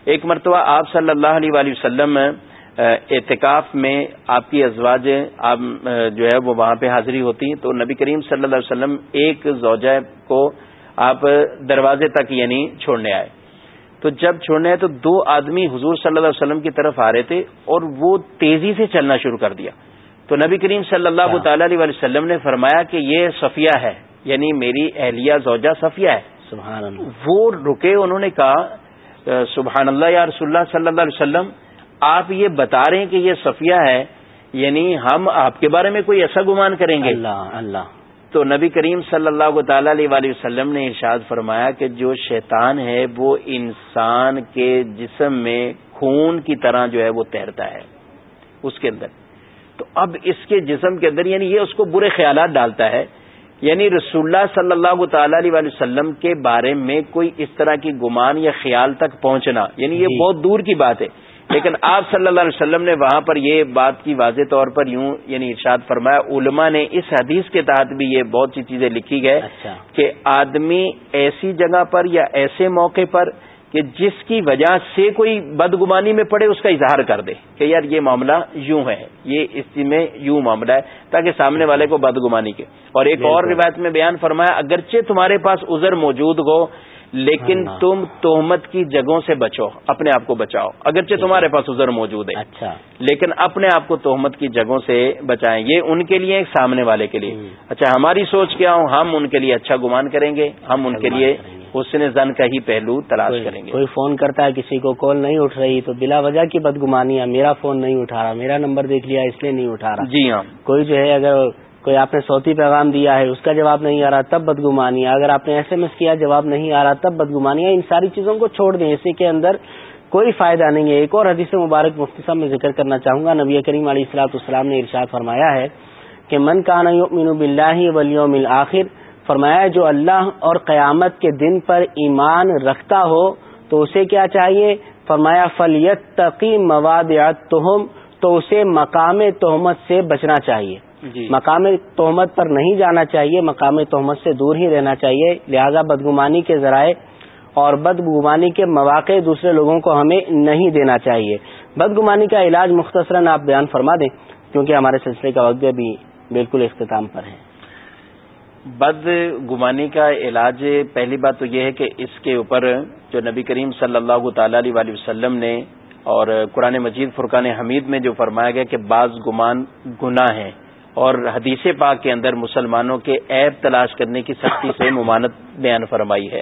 B: ایک مرتبہ آپ صلی اللہ علیہ وسلم اعتکاف میں آپ کی ازواج آپ جو ہے وہ وہاں پہ حاضری ہوتی تو نبی کریم صلی اللہ علیہ وسلم ایک زوجہ کو آپ دروازے تک یعنی چھوڑنے آئے۔ تو جب چھوڑنے آئے تو دو آدمی حضور صلی اللہ علیہ وسلم کی طرف آ رہے تھے اور وہ تیزی سے چلنا شروع کر دیا۔ تو نبی کریم صلی اللہ تعالی علیہ وسلم نے فرمایا کہ یہ صفیہ ہے یعنی میری اہلیہ زوجہ صفیہ ہے۔ سبحان اللہ۔ وہ رکے انہوں نے کہا سبحان اللہ یا رسول اللہ صلی اللہ علیہ وسلم آپ یہ بتا رہے ہیں کہ یہ صفیہ ہے یعنی ہم آپ کے بارے میں کوئی ایسا گمان کریں گے؟ اللہ اللہ۔ تو نبی کریم صلی اللہ تعالی علیہ وآلہ وسلم نے ارشاد فرمایا کہ جو شیطان ہے وہ انسان کے جسم میں خون کی طرح جو ہے وہ تیرتا ہے اس کے اندر۔ تو اب اس کے جسم کے اندر یعنی یہ اس کو برے خیالات ڈالتا ہے یعنی رسول اللہ صلی اللہ تعالی علیہ وسلم کے بارے میں کوئی اس طرح کی گمان یا خیال تک پہنچنا یعنی یہ جی۔ بہت دور کی بات ہے۔ لیکن آپ صلی اللہ علیہ وسلم نے وہاں پر یہ بات کی واضح طور پر یوں یعنی ارشاد فرمایا علماء نے اس حدیث کے تحت بھی یہ بہت سی چیزیں لکھی گئے اچھا۔ کہ آدمی ایسی جگہ پر یا ایسے موقع پر کہ جس کی وجہ سے کوئی بدگمانی میں پڑے اس کا اظہار کر دے کہ یار یہ معاملہ یوں ہے یہ اس میں یوں معاملہ ہے تاکہ سامنے والے کو بدگمانی کے۔ اور ایک اور روایت میں بیان فرمایا اگرچہ تمہارے پاس عذر موجود ہو لیکن تم تہمت کی جگہوں سے بچو اپنے آپ کو بچاؤ۔ اگرچہ تمہارے پاس ازر موجود ہے اچھا۔ لیکن اپنے آپ کو تہمت کی جگہوں سے بچائیں یہ ان کے لیے سامنے والے کے لیے۔ اچھا ہماری سوچ کیا ہوں ہم ان کے لیے اچھا گمان کریں گے ہم ان کے لیے حسن زن کا ہی پہلو تلاش کریں گے۔
A: کوئی فون کرتا ہے کسی کو کال نہیں اٹھ رہی تو بلا وجہ کی بدگمانی ہے۔ میرا فون نہیں اٹھا رہا میرا نمبر دیکھ لیا اس لیے نہیں اٹھا رہا۔
B: جی ہاں۔
A: کوئی جو ہے اگر کوئی آپ نے صوتی پیغام دیا ہے، اس کا جواب نہیں آ رہا، تب بدگمانی۔ اگر آپ نے ایس ایم ایس کیا، جواب نہیں آ رہا، تب بدگمانی۔ ان ساری چیزوں کو چھوڑ دیں اسی کے اندر کوئی فائدہ نہیں ہے۔ ایک اور حدیث مبارک مفتی صاحب میں ذکر کرنا چاہوں گا۔ نبی کریم علیہ السلاط السلام نے ارشاد فرمایا ہے کہ من کا نئین بلّہ ولیوم الآخر فرمایا جو اللہ اور قیامت کے دن پر ایمان رکھتا ہو تو اسے کیا چاہیے؟ فرمایا فلیت تقی مواد تو اسے مقام تہمت سے بچنا چاہیے۔ مقام تہمت پر نہیں جانا چاہیے مقام تہمت سے دور ہی رہنا چاہیے۔ لہذا بدگمانی کے ذرائع اور بدگمانی کے مواقع دوسرے لوگوں کو ہمیں نہیں دینا چاہیے۔ بدگمانی کا علاج مختصراً آپ بیان فرما دیں کیونکہ ہمارے سلسلے کا وقت بھی بالکل اختتام پر ہے۔
B: بد گمانی کا علاج پہلی بات تو یہ ہے کہ اس کے اوپر جو نبی کریم صلی اللہ تعالی علیہ وسلم نے اور قرآن مجید فرقان حمید میں جو فرمایا گیا کہ بعض گمان گناہ ہیں۔ اور حدیث پاک کے اندر مسلمانوں کے عیب تلاش کرنے کی سختی سے ممانت بیان فرمائی ہے۔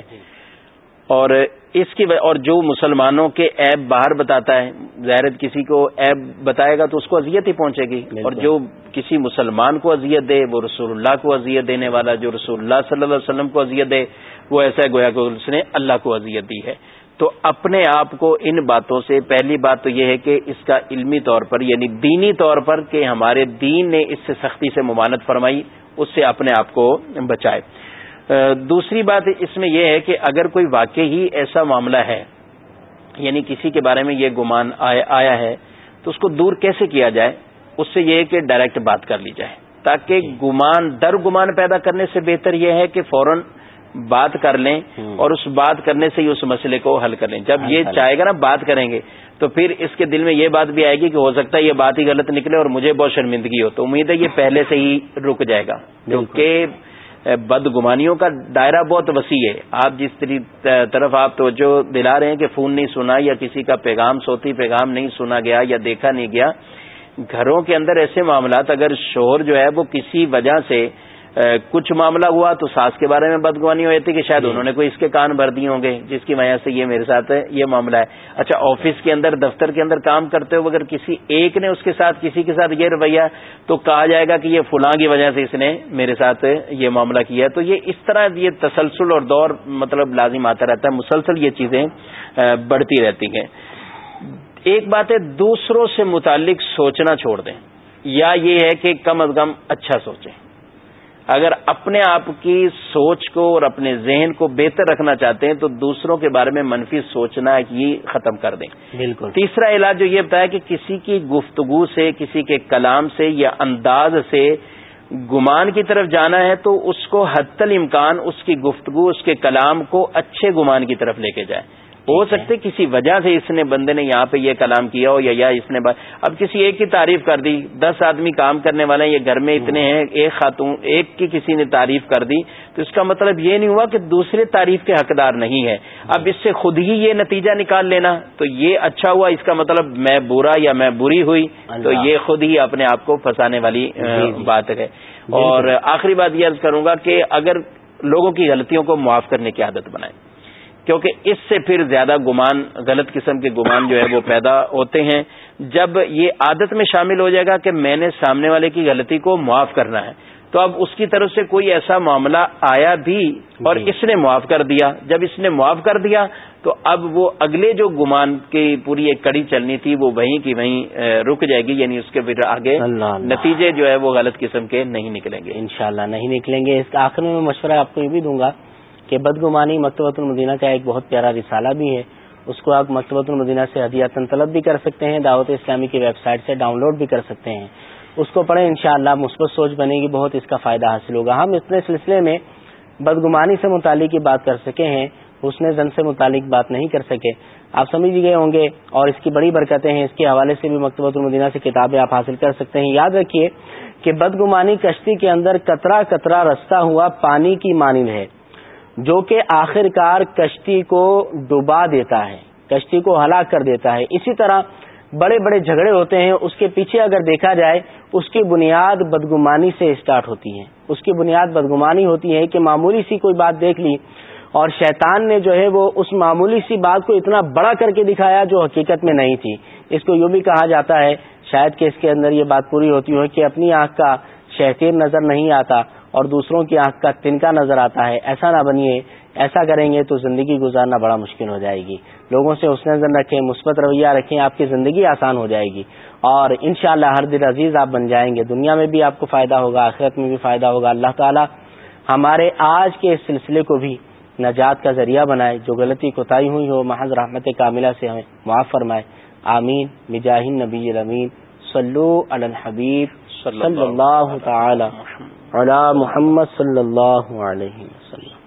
B: اور اس کی اور جو مسلمانوں کے عیب باہر بتاتا ہے ظاہر کسی کو عیب بتائے گا تو اس کو اذیت ہی پہنچے گی۔ اور جو کسی مسلمان کو اذیت دے وہ رسول اللہ کو اذیت دینے والا جو رسول اللہ صلی اللہ علیہ وسلم کو اذیت دے وہ ایسا گویا کہ اس نے اللہ کو اذیت دی ہے۔ تو اپنے آپ کو ان باتوں سے، پہلی بات تو یہ ہے کہ اس کا علمی طور پر یعنی دینی طور پر کہ ہمارے دین نے اس سے سختی سے ممانت فرمائی، اس سے اپنے آپ کو بچائے۔ دوسری بات اس میں یہ ہے کہ اگر کوئی واقع ہی ایسا معاملہ ہے یعنی کسی کے بارے میں یہ گمان آیا ہے، تو اس کو دور کیسے کیا جائے؟ اس سے یہ ہے کہ ڈائریکٹ بات کر لی جائے، تاکہ گمان در گمان پیدا کرنے سے بہتر یہ ہے کہ فوراً بات کر لیں اور اس بات کرنے سے ہی اس مسئلے کو حل کر لیں۔ جب یہ چاہے گا نا بات کریں گے تو پھر اس کے دل میں یہ بات بھی آئے گی کہ ہو سکتا ہے یہ بات ہی غلط نکلے اور مجھے بہت شرمندگی ہو۔ تو امید ہے یہ پہلے سے ہی رک جائے گا۔ کیونکہ بدگمانیوں کا دائرہ بہت وسیع ہے۔ آپ جس طرف آپ توجہ دلا رہے ہیں کہ فون نہیں سنا یا کسی کا پیغام سوتی پیغام نہیں سنا گیا یا دیکھا نہیں گیا گھروں کے اندر ایسے معاملات اگر شوہر جو ہے وہ کسی وجہ سے کچھ معاملہ ہوا تو ساس کے بارے میں بدگوانی ہوئی تھی کہ شاید جی۔ انہوں نے کوئی اس کے کان بھر دیے ہوں گے جس کی وجہ سے یہ میرے ساتھ یہ معاملہ ہے۔ اچھا آفس کے اندر دفتر کے اندر کام کرتے ہو اگر کسی ایک نے اس کے ساتھ کسی کے ساتھ یہ رویہ تو کہا جائے گا کہ یہ فلاں کی وجہ سے اس نے میرے ساتھ یہ معاملہ کیا۔ تو یہ اس طرح یہ تسلسل اور دور مطلب لازم آتا رہتا ہے مسلسل یہ چیزیں بڑھتی رہتی ہیں۔ ایک بات ہے دوسروں سے متعلق سوچنا چھوڑ دیں۔ یا یہ ہے کہ کم از کم اچھا سوچیں۔ اگر اپنے آپ کی سوچ کو اور اپنے ذہن کو بہتر رکھنا چاہتے ہیں تو دوسروں کے بارے میں منفی سوچنا ہی ختم کر دیں۔
A: بالکل۔
B: تیسرا علاج جو یہ بتایا کہ کسی کی گفتگو سے کسی کے کلام سے یا انداز سے گمان کی طرف جانا ہے تو اس کو حت الامکان اس کی گفتگو اس کے کلام کو اچھے گمان کی طرف لے کے جائے۔ ہو سکتے کسی وجہ سے اس نے بندے نے یہاں پہ یہ کلام کیا ہو یا اس نے اب کسی ایک کی تعریف کر دی دس آدمی کام کرنے والے یہ گھر میں اتنے ہیں ایک خاتون ایک کی کسی نے تعریف کر دی۔ تو اس کا مطلب یہ نہیں ہوا کہ دوسرے تعریف کے حقدار نہیں ہے اب اس سے خود ہی یہ نتیجہ نکال لینا تو یہ اچھا ہوا اس کا مطلب میں برا یا میں بری ہوئی تو یہ خود ہی اپنے آپ کو پھنسانے والی جی، جی۔ بات ہے۔ اور آخری بات یہ عرض کروں گا کہ اگر لوگوں کی غلطیوں کو معاف کرنے کی عادت بنائیں۔ کیونکہ اس سے پھر زیادہ گمان غلط قسم کے گمان جو ہے وہ پیدا ہوتے ہیں۔ جب یہ عادت میں شامل ہو جائے گا کہ میں نے سامنے والے کی غلطی کو معاف کرنا ہے تو اب اس کی طرف سے کوئی ایسا معاملہ آیا بھی اور جی۔ اس نے معاف کر دیا۔ جب اس نے معاف کر دیا تو اب وہ اگلے جو گمان کی پوری ایک کڑی چلنی تھی وہ وہیں کی وہیں رک جائے گی یعنی اس کے پھر آگے نتیجے جو ہے وہ غلط قسم کے نہیں نکلیں گے۔
A: انشاءاللہ نہیں نکلیں گے۔ اس آخر میں مشورہ آپ کو یہ بھی دوں گا کہ بدگمانی مکتبۃ المدینہ کا ایک بہت پیارا رسالہ بھی ہے۔ اس کو آپ مکتبۃ المدینہ سے ہدیات طلب بھی کر سکتے ہیں، دعوت اسلامی کی ویب سائٹ سے ڈاؤن لوڈ بھی کر سکتے ہیں۔ اس کو پڑھیں، انشاءاللہ اللہ مثبت سوچ بنے گی، بہت اس کا فائدہ حاصل ہوگا۔ ہم اتنے سلسلے میں بدگمانی سے متعلق ہی بات کر سکے ہیں، حسن زن سے متعلق بات نہیں کر سکے۔ آپ سمجھ گئے ہوں گے، اور اس کی بڑی برکتیں ہیں۔ اس کے حوالے سے بھی مکتبۃ المدینہ سے کتابیں آپ حاصل کر سکتے ہیں۔ یاد رکھیے کہ بدگمانی کشتی کے اندر کترا کترا رستہ ہوا، پانی کی مانند ہے۔ جو کہ آخر کار کشتی کو ڈبا دیتا ہے، کشتی کو ہلاک کر دیتا ہے۔ اسی طرح بڑے بڑے جھگڑے ہوتے ہیں، اس کے پیچھے اگر دیکھا جائے، اس کی بنیاد بدگمانی سے اسٹارٹ ہوتی ہے۔ اس کی بنیاد بدگمانی ہوتی ہے کہ معمولی سی کوئی بات دیکھ لی اور شیطان نے جو ہے وہ اس معمولی سی بات کو اتنا بڑا کر کے دکھایا جو حقیقت میں نہیں تھی۔ اس کو یوں بھی کہا جاتا ہے، شاید کہ اس کے اندر یہ بات پوری ہوتی ہو کہ اپنی آنکھ کا شہتیر نظر نہیں آتا۔ اور دوسروں کی آنکھ کا تنکا نظر آتا ہے۔ ایسا نہ بنیے ایسا کریں گے تو زندگی گزارنا بڑا مشکل ہو جائے گی۔ لوگوں سے اس نظر رکھیں مثبت رویہ رکھیں آپ کی زندگی آسان ہو جائے گی۔ اور انشاءاللہ ہر دل عزیز آپ بن جائیں گے۔ دنیا میں بھی آپ کو فائدہ ہوگا آخرت میں بھی فائدہ ہوگا۔ اللہ تعالی ہمارے آج کے اس سلسلے کو بھی نجات کا ذریعہ بنائے۔ جو غلطی کوتاہی ہوئی ہو محض رحمت کاملہ سے ہمیں معاف فرمائے۔ آمین۔ مجاہد نبی الامین۔ صلو علی الحبیب۔ صلی اللہ تعالی۔ علی محمد صلی اللہ علیہ وسلم.